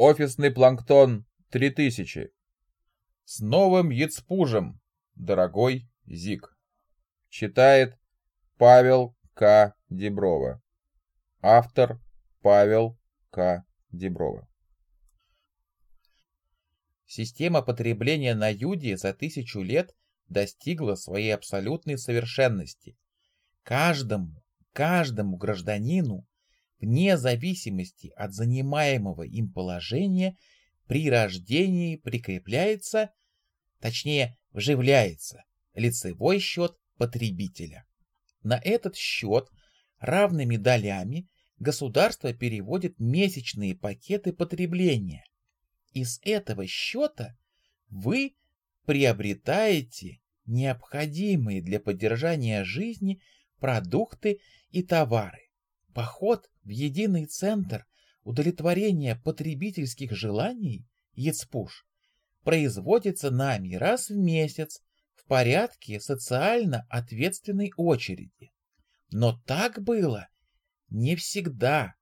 Офисный планктон 3000. С новым яцпужем, дорогой Зик. Читает Павел К. Деброва. Автор Павел К. Деброва. Система потребления на Юде за тысячу лет достигла своей абсолютной совершенности. Каждому, каждому гражданину, вне зависимости от занимаемого им положения, при рождении прикрепляется, точнее, вживляется лицевой счет потребителя. На этот счет равными долями государство переводит месячные пакеты потребления. Из этого счета вы приобретаете необходимые для поддержания жизни продукты и товары. Поход в единый центр удовлетворения потребительских желаний ЕЦПУШ производится нами раз в месяц в порядке социально ответственной очереди. Но так было не всегда,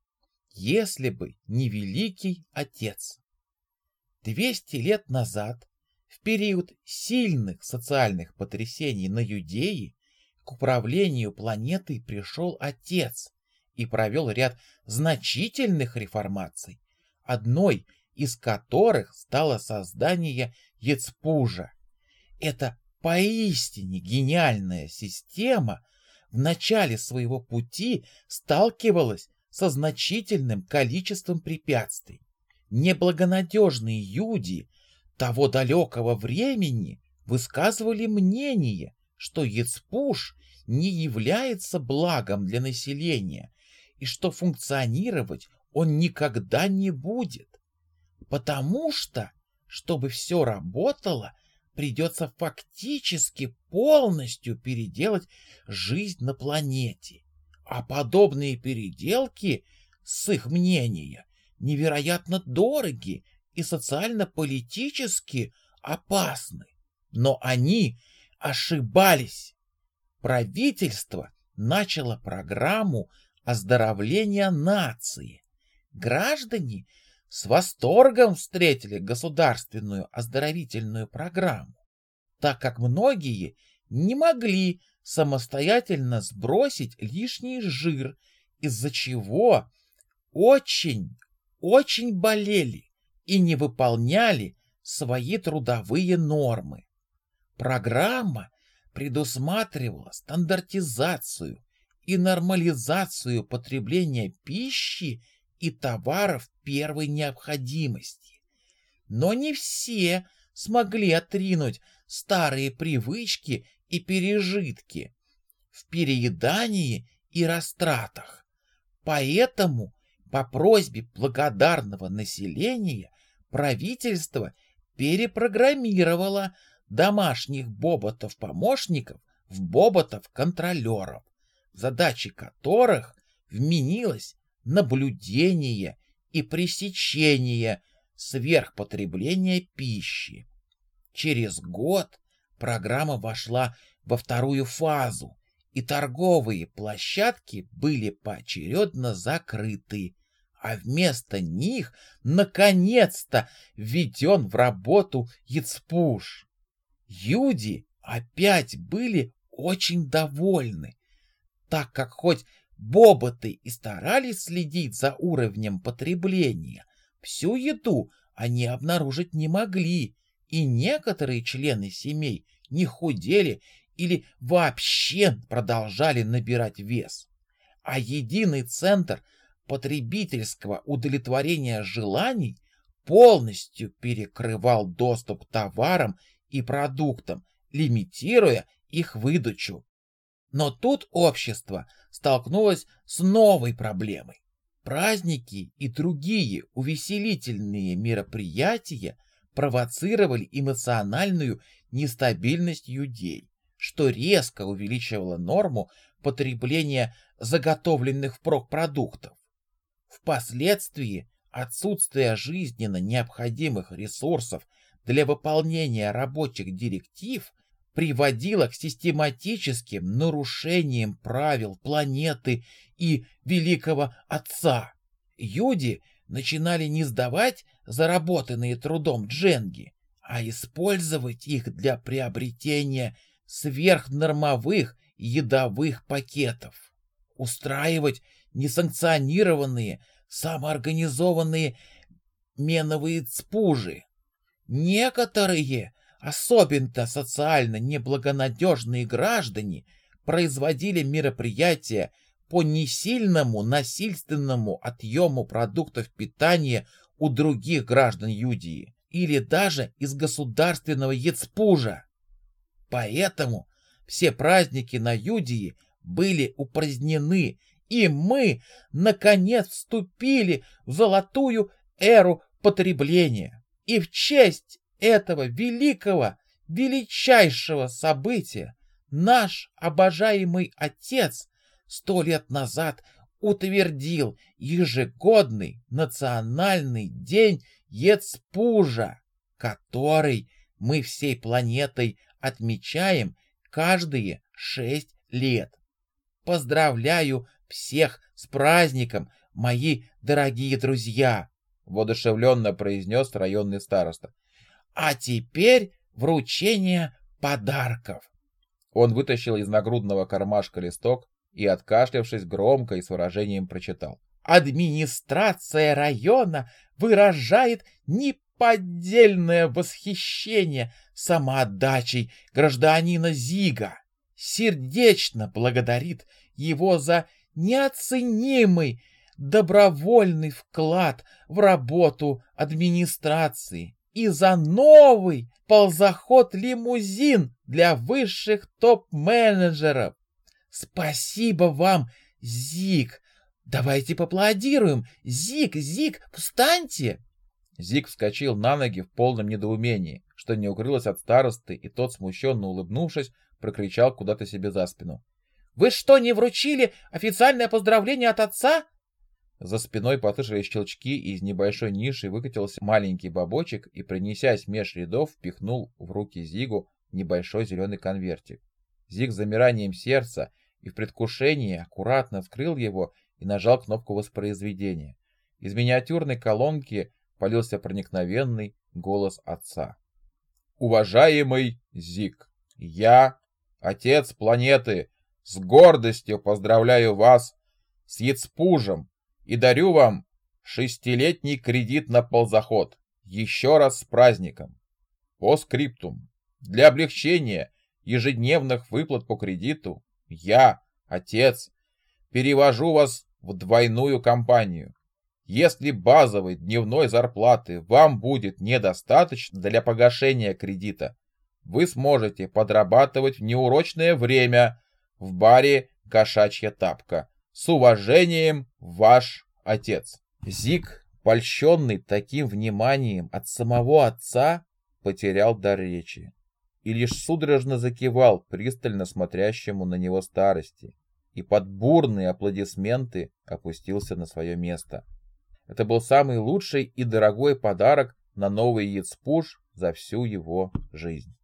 если бы не Великий Отец. Двести лет назад, в период сильных социальных потрясений на Юдее, к управлению планетой пришел Отец и провел ряд значительных реформаций, одной из которых стало создание Ецпужа. Это поистине гениальная система в начале своего пути сталкивалась со значительным количеством препятствий. Неблагонадежные юди того далекого времени высказывали мнение, что Ецпуш не является благом для населения и что функционировать он никогда не будет. Потому что, чтобы все работало, придется фактически полностью переделать жизнь на планете. А подобные переделки, с их мнения, невероятно дороги и социально-политически опасны. Но они ошибались. Правительство начало программу оздоровления нации. Граждане с восторгом встретили государственную оздоровительную программу, так как многие не могли самостоятельно сбросить лишний жир, из-за чего очень, очень болели и не выполняли свои трудовые нормы. Программа предусматривала стандартизацию и нормализацию потребления пищи и товаров первой необходимости. Но не все смогли отринуть старые привычки и пережитки в переедании и растратах. Поэтому по просьбе благодарного населения правительство перепрограммировало домашних боботов-помощников в боботов-контролеров, задачи которых вменилось наблюдение и пресечение сверхпотребления пищи. Через год программа вошла во вторую фазу, и торговые площадки были поочередно закрыты, а вместо них наконец-то введен в работу Яцпуш. Юди опять были очень довольны, так как хоть боботы и старались следить за уровнем потребления, всю еду они обнаружить не могли, и некоторые члены семей не худели или вообще продолжали набирать вес. А единый центр потребительского удовлетворения желаний полностью перекрывал доступ к товарам и продуктам, лимитируя их выдачу. Но тут общество столкнулось с новой проблемой. Праздники и другие увеселительные мероприятия провоцировали эмоциональную нестабильность людей, что резко увеличивало норму потребления заготовленных впрок продуктов. Впоследствии отсутствие жизненно необходимых ресурсов для выполнения рабочих директив – приводило к систематическим нарушениям правил планеты и Великого Отца. Юди начинали не сдавать заработанные трудом дженги, а использовать их для приобретения сверхнормовых едовых пакетов, устраивать несанкционированные, самоорганизованные меновые цпужи. Некоторые, особенно социально неблагонадежные граждане, производили мероприятия по несильному насильственному отъему продуктов питания у других граждан Юдии или даже из государственного Ецпужа. Поэтому все праздники на Юдии были упразднены, и мы, наконец, вступили в золотую эру потребления. И в честь этого великого, величайшего события наш обожаемый отец сто лет назад утвердил ежегодный национальный день Ецпужа, который мы всей планетой отмечаем каждые шесть лет. Поздравляю всех с праздником, мои дорогие друзья! воодушевленно произнес районный староста. А теперь вручение подарков. Он вытащил из нагрудного кармашка листок и, откашлявшись громко и с выражением, прочитал. Администрация района выражает неподдельное восхищение самоотдачей гражданина Зига. Сердечно благодарит его за неоценимый добровольный вклад в работу администрации и за новый ползоход-лимузин для высших топ-менеджеров. Спасибо вам, Зик. Давайте поаплодируем. Зик, Зик, встаньте. Зик вскочил на ноги в полном недоумении, что не укрылось от старосты, и тот, смущенно улыбнувшись, прокричал куда-то себе за спину. «Вы что, не вручили официальное поздравление от отца?» За спиной послышались щелчки, и из небольшой ниши выкатился маленький бабочек и, принесясь меж рядов, впихнул в руки Зигу небольшой зеленый конвертик. Зиг с замиранием сердца и в предвкушении аккуратно вскрыл его и нажал кнопку воспроизведения. Из миниатюрной колонки полился проникновенный голос отца. «Уважаемый Зиг, я, отец планеты, с гордостью поздравляю вас с Яцпужем, и дарю вам шестилетний кредит на ползаход. Еще раз с праздником. По скриптум. Для облегчения ежедневных выплат по кредиту я, отец, перевожу вас в двойную компанию. Если базовой дневной зарплаты вам будет недостаточно для погашения кредита, вы сможете подрабатывать в неурочное время в баре «Кошачья тапка» С уважением, ваш отец. Зик, польщенный таким вниманием от самого отца, потерял дар речи и лишь судорожно закивал пристально смотрящему на него старости и под бурные аплодисменты опустился на свое место. Это был самый лучший и дорогой подарок на новый Яцпуш за всю его жизнь.